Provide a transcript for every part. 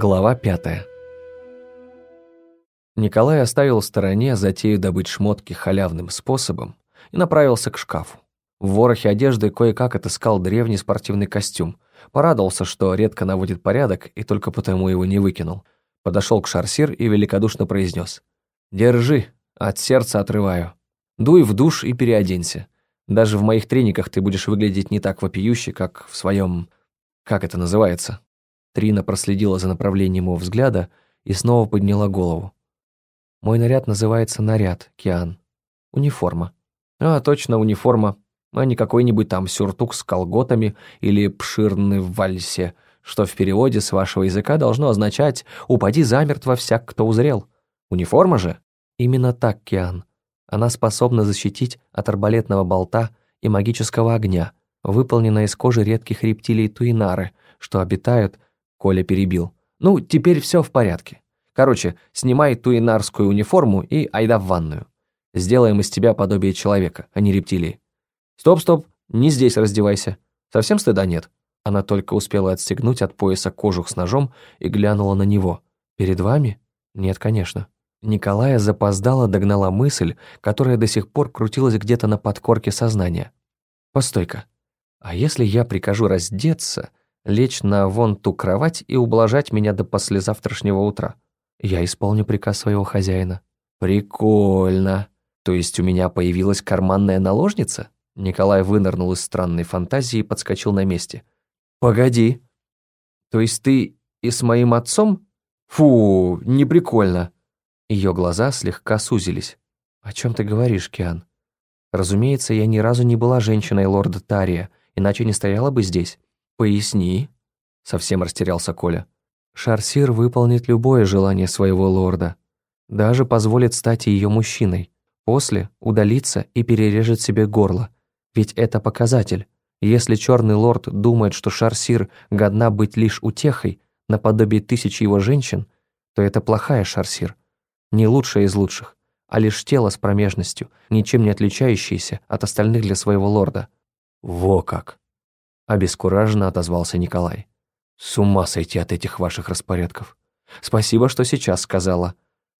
Глава пятая. Николай оставил в стороне затею добыть шмотки халявным способом и направился к шкафу. В ворохе одежды кое-как отыскал древний спортивный костюм, порадовался, что редко наводит порядок и только потому его не выкинул. Подошел к шарсир и великодушно произнес. «Держи, от сердца отрываю. Дуй в душ и переоденься. Даже в моих трениках ты будешь выглядеть не так вопиюще, как в своем... Как это называется?» Трина проследила за направлением его взгляда и снова подняла голову. «Мой наряд называется наряд, Киан. Униформа». «А, точно, униформа. А не какой-нибудь там сюртук с колготами или пширный в вальсе, что в переводе с вашего языка должно означать «упади замертво всяк, кто узрел». Униформа же?» «Именно так, Киан. Она способна защитить от арбалетного болта и магического огня, выполнена из кожи редких рептилий туинары, что обитают Коля перебил. «Ну, теперь все в порядке. Короче, снимай туинарскую униформу и айда в ванную. Сделаем из тебя подобие человека, а не рептилии. Стоп, стоп, не здесь раздевайся. Совсем стыда нет». Она только успела отстегнуть от пояса кожух с ножом и глянула на него. «Перед вами? Нет, конечно». Николая запоздала догнала мысль, которая до сих пор крутилась где-то на подкорке сознания. «Постой-ка, а если я прикажу раздеться лечь на вон ту кровать и ублажать меня до послезавтрашнего утра. Я исполню приказ своего хозяина. Прикольно. То есть у меня появилась карманная наложница? Николай вынырнул из странной фантазии и подскочил на месте. Погоди. То есть ты и с моим отцом? Фу, не прикольно. Ее глаза слегка сузились. О чем ты говоришь, Киан? Разумеется, я ни разу не была женщиной лорда Тария, иначе не стояла бы здесь. «Поясни», — совсем растерялся Коля. «Шарсир выполнит любое желание своего лорда, даже позволит стать ее мужчиной, после удалится и перережет себе горло, ведь это показатель. Если черный лорд думает, что Шарсир годна быть лишь утехой, наподобие тысяч его женщин, то это плохая Шарсир, не лучшая из лучших, а лишь тело с промежностью, ничем не отличающееся от остальных для своего лорда». «Во как!» Обескураженно отозвался Николай. «С ума сойти от этих ваших распорядков. Спасибо, что сейчас сказала,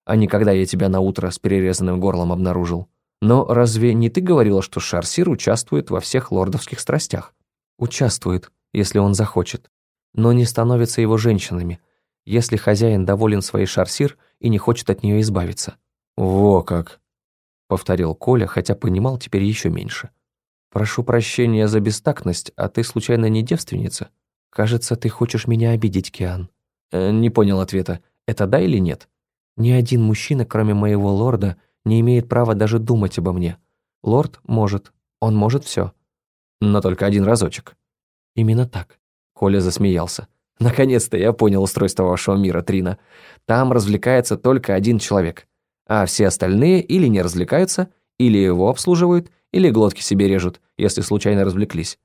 а не когда я тебя на утро с перерезанным горлом обнаружил. Но разве не ты говорила, что Шарсир участвует во всех лордовских страстях? Участвует, если он захочет, но не становится его женщинами, если хозяин доволен своей Шарсир и не хочет от нее избавиться. Во как! Повторил Коля, хотя понимал теперь еще меньше. «Прошу прощения за бестактность, а ты случайно не девственница? Кажется, ты хочешь меня обидеть, Киан». Э, не понял ответа. Это да или нет? Ни один мужчина, кроме моего лорда, не имеет права даже думать обо мне. Лорд может. Он может все. Но только один разочек. Именно так. Коля засмеялся. Наконец-то я понял устройство вашего мира, Трина. Там развлекается только один человек. А все остальные или не развлекаются, или его обслуживают, или глотки себе режут, если случайно развлеклись.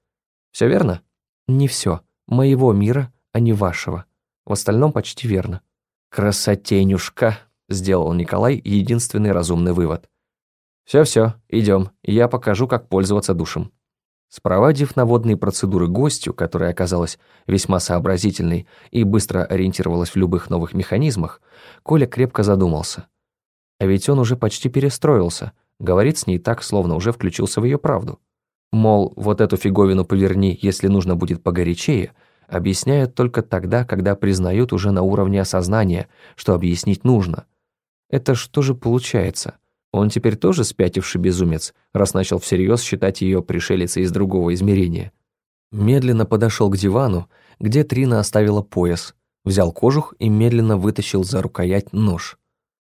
Все верно? Не все. Моего мира, а не вашего. В остальном почти верно. Красотенюшка, сделал Николай единственный разумный вывод. Все-все, идем, я покажу, как пользоваться душем. Спровадив на водные процедуры гостю, которая оказалась весьма сообразительной и быстро ориентировалась в любых новых механизмах, Коля крепко задумался. А ведь он уже почти перестроился — Говорит с ней так, словно уже включился в ее правду. Мол, вот эту фиговину поверни, если нужно будет погорячее, объясняют только тогда, когда признают уже на уровне осознания, что объяснить нужно. Это что же получается? Он теперь тоже спятивший безумец, раз начал всерьез считать ее пришелицей из другого измерения. Медленно подошел к дивану, где Трина оставила пояс, взял кожух и медленно вытащил за рукоять нож.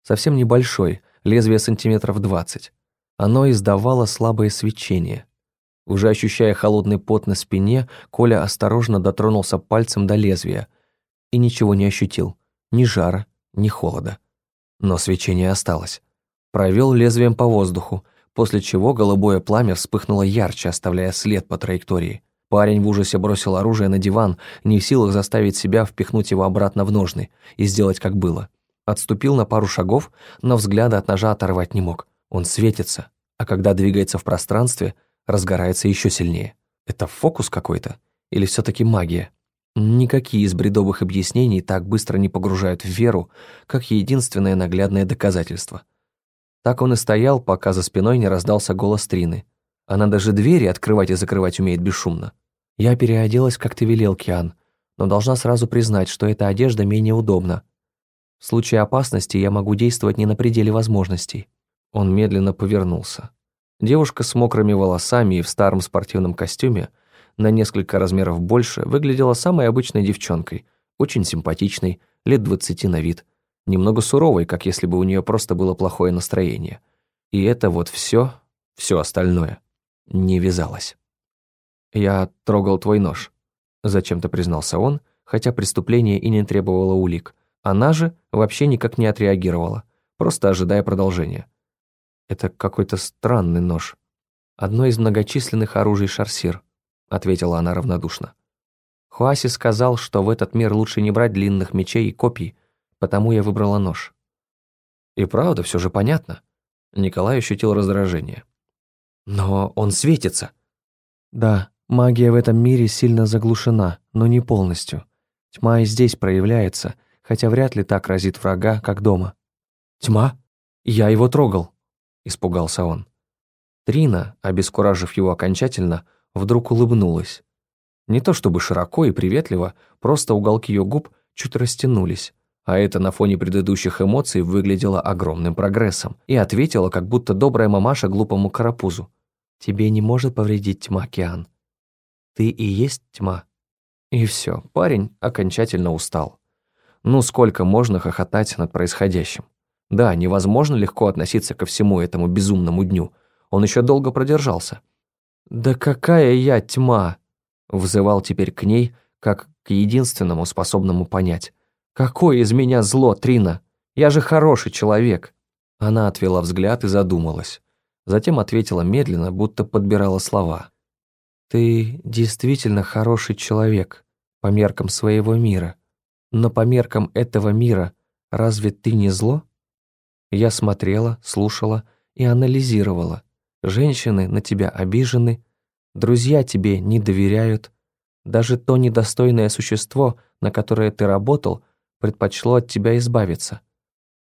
Совсем небольшой, лезвие сантиметров двадцать. Оно издавало слабое свечение. Уже ощущая холодный пот на спине, Коля осторожно дотронулся пальцем до лезвия и ничего не ощутил, ни жара, ни холода. Но свечение осталось. Провел лезвием по воздуху, после чего голубое пламя вспыхнуло ярче, оставляя след по траектории. Парень в ужасе бросил оружие на диван, не в силах заставить себя впихнуть его обратно в ножны и сделать как было. Отступил на пару шагов, но взгляда от ножа оторвать не мог. Он светится, а когда двигается в пространстве, разгорается еще сильнее. Это фокус какой-то? Или все таки магия? Никакие из бредовых объяснений так быстро не погружают в веру, как единственное наглядное доказательство. Так он и стоял, пока за спиной не раздался голос Трины. Она даже двери открывать и закрывать умеет бесшумно. Я переоделась, как ты велел, Киан, но должна сразу признать, что эта одежда менее удобна. В случае опасности я могу действовать не на пределе возможностей. Он медленно повернулся. Девушка с мокрыми волосами и в старом спортивном костюме – на несколько размеров больше, выглядела самой обычной девчонкой, очень симпатичной, лет двадцати на вид, немного суровой, как если бы у нее просто было плохое настроение. И это вот все, все остальное, не вязалось. «Я трогал твой нож», — зачем-то признался он, хотя преступление и не требовало улик. Она же вообще никак не отреагировала, просто ожидая продолжения. «Это какой-то странный нож. Одно из многочисленных оружий шарсир. — ответила она равнодушно. Хуаси сказал, что в этот мир лучше не брать длинных мечей и копий, потому я выбрала нож. И правда, все же понятно. Николай ощутил раздражение. Но он светится. Да, магия в этом мире сильно заглушена, но не полностью. Тьма и здесь проявляется, хотя вряд ли так разит врага, как дома. Тьма? Я его трогал, испугался он. Трина, обескуражив его окончательно, вдруг улыбнулась. Не то чтобы широко и приветливо, просто уголки ее губ чуть растянулись, а это на фоне предыдущих эмоций выглядело огромным прогрессом, и ответила, как будто добрая мамаша глупому карапузу. «Тебе не может повредить тьма, Киан. Ты и есть тьма». И все, парень окончательно устал. Ну сколько можно хохотать над происходящим? Да, невозможно легко относиться ко всему этому безумному дню. Он еще долго продержался. «Да какая я тьма!» Взывал теперь к ней, как к единственному способному понять. «Какое из меня зло, Трина? Я же хороший человек!» Она отвела взгляд и задумалась. Затем ответила медленно, будто подбирала слова. «Ты действительно хороший человек, по меркам своего мира. Но по меркам этого мира разве ты не зло?» Я смотрела, слушала и анализировала. Женщины на тебя обижены, друзья тебе не доверяют. Даже то недостойное существо, на которое ты работал, предпочло от тебя избавиться.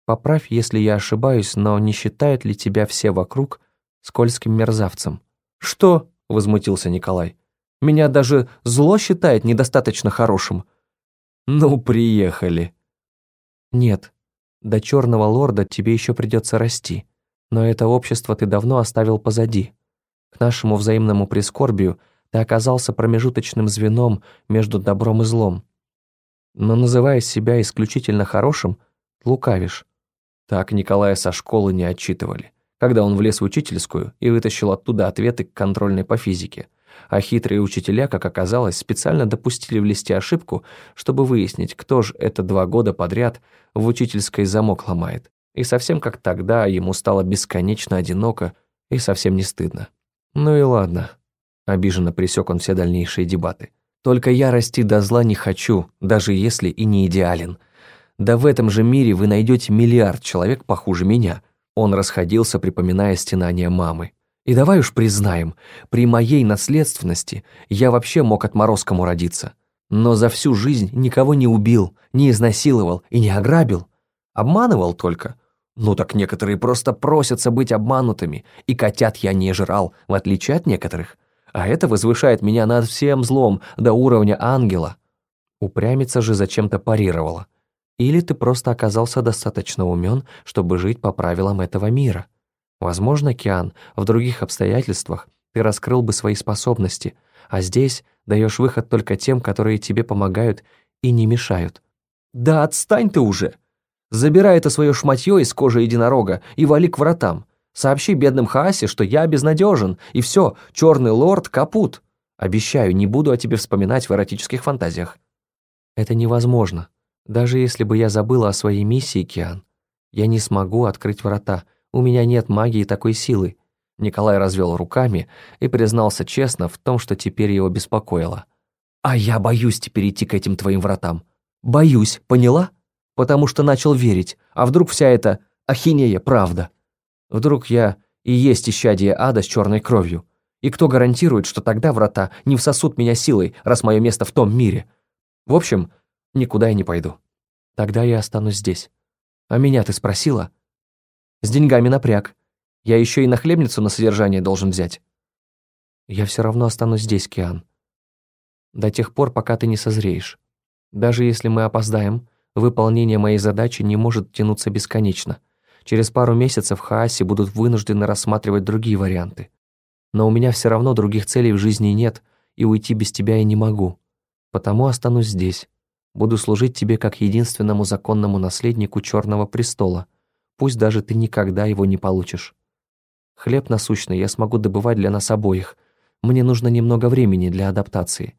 Поправь, если я ошибаюсь, но не считают ли тебя все вокруг скользким мерзавцем?» «Что?» — возмутился Николай. «Меня даже зло считает недостаточно хорошим». «Ну, приехали». «Нет, до черного лорда тебе еще придется расти. Но это общество ты давно оставил позади. К нашему взаимному прискорбию ты оказался промежуточным звеном между добром и злом. Но называя себя исключительно хорошим, лукавишь. Так Николая со школы не отчитывали, когда он влез в учительскую и вытащил оттуда ответы к контрольной по физике. А хитрые учителя, как оказалось, специально допустили в листе ошибку, чтобы выяснить, кто же это два года подряд в учительской замок ломает. И совсем как тогда ему стало бесконечно одиноко и совсем не стыдно. Ну и ладно. Обиженно пресек он все дальнейшие дебаты. Только я расти до зла не хочу, даже если и не идеален. Да в этом же мире вы найдете миллиард человек похуже меня. Он расходился, припоминая стенания мамы. И давай уж признаем, при моей наследственности я вообще мог отморозкому родиться. Но за всю жизнь никого не убил, не изнасиловал и не ограбил. Обманывал только. Ну так некоторые просто просятся быть обманутыми, и котят я не жрал, в отличие от некоторых. А это возвышает меня над всем злом до уровня ангела. Упрямиться же зачем-то парировала. Или ты просто оказался достаточно умен, чтобы жить по правилам этого мира. Возможно, Киан, в других обстоятельствах ты раскрыл бы свои способности, а здесь даешь выход только тем, которые тебе помогают и не мешают. «Да отстань ты уже!» Забирай это свое шматье из кожи единорога и вали к вратам. Сообщи бедным Хаасе, что я безнадежен, и все, черный лорд капут. Обещаю, не буду о тебе вспоминать в эротических фантазиях». «Это невозможно. Даже если бы я забыла о своей миссии, Киан, я не смогу открыть врата. У меня нет магии такой силы». Николай развел руками и признался честно в том, что теперь его беспокоило. «А я боюсь теперь идти к этим твоим вратам. Боюсь, поняла?» потому что начал верить, а вдруг вся эта ахинея правда? Вдруг я и есть исчадие ада с черной кровью? И кто гарантирует, что тогда врата не всосут меня силой, раз мое место в том мире? В общем, никуда я не пойду. Тогда я останусь здесь. А меня ты спросила? С деньгами напряг. Я еще и нахлебницу на содержание должен взять. Я все равно останусь здесь, Киан. До тех пор, пока ты не созреешь. Даже если мы опоздаем, выполнение моей задачи не может тянуться бесконечно. Через пару месяцев Хааси будут вынуждены рассматривать другие варианты. Но у меня все равно других целей в жизни нет, и уйти без тебя я не могу. Потому останусь здесь. Буду служить тебе как единственному законному наследнику Черного престола, пусть даже ты никогда его не получишь. Хлеб насущный я смогу добывать для нас обоих. Мне нужно немного времени для адаптации.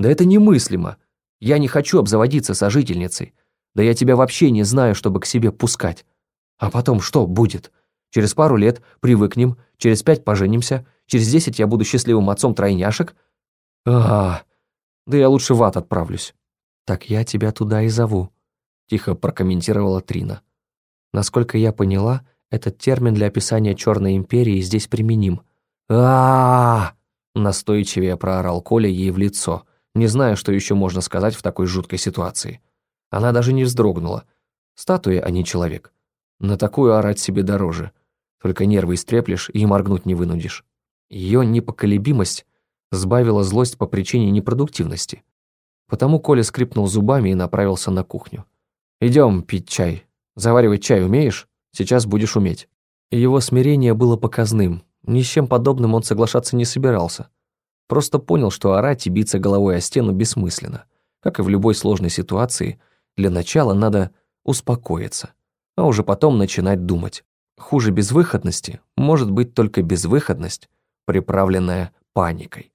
Да это немыслимо. Я не хочу обзаводиться сожительницей. Да я тебя вообще не знаю, чтобы к себе пускать. А потом что будет? Через пару лет привыкнем, через пять поженимся, через десять я буду счастливым отцом тройняшек. А, да я лучше в ад отправлюсь. Так я тебя туда и зову, тихо прокомментировала Трина. Насколько я поняла, этот термин для описания Черной империи здесь применим. а, настойчивее проорал Коля ей в лицо, не зная, что еще можно сказать в такой жуткой ситуации. Она даже не вздрогнула. Статуя, а не человек. На такую орать себе дороже. Только нервы истреплешь и моргнуть не вынудишь. Ее непоколебимость сбавила злость по причине непродуктивности. Потому Коля скрипнул зубами и направился на кухню. «Идем пить чай. Заваривать чай умеешь? Сейчас будешь уметь». Его смирение было показным. Ни с чем подобным он соглашаться не собирался. Просто понял, что орать и биться головой о стену бессмысленно. Как и в любой сложной ситуации, для начала надо успокоиться а уже потом начинать думать. Хуже безвыходности может быть только безвыходность, приправленная паникой.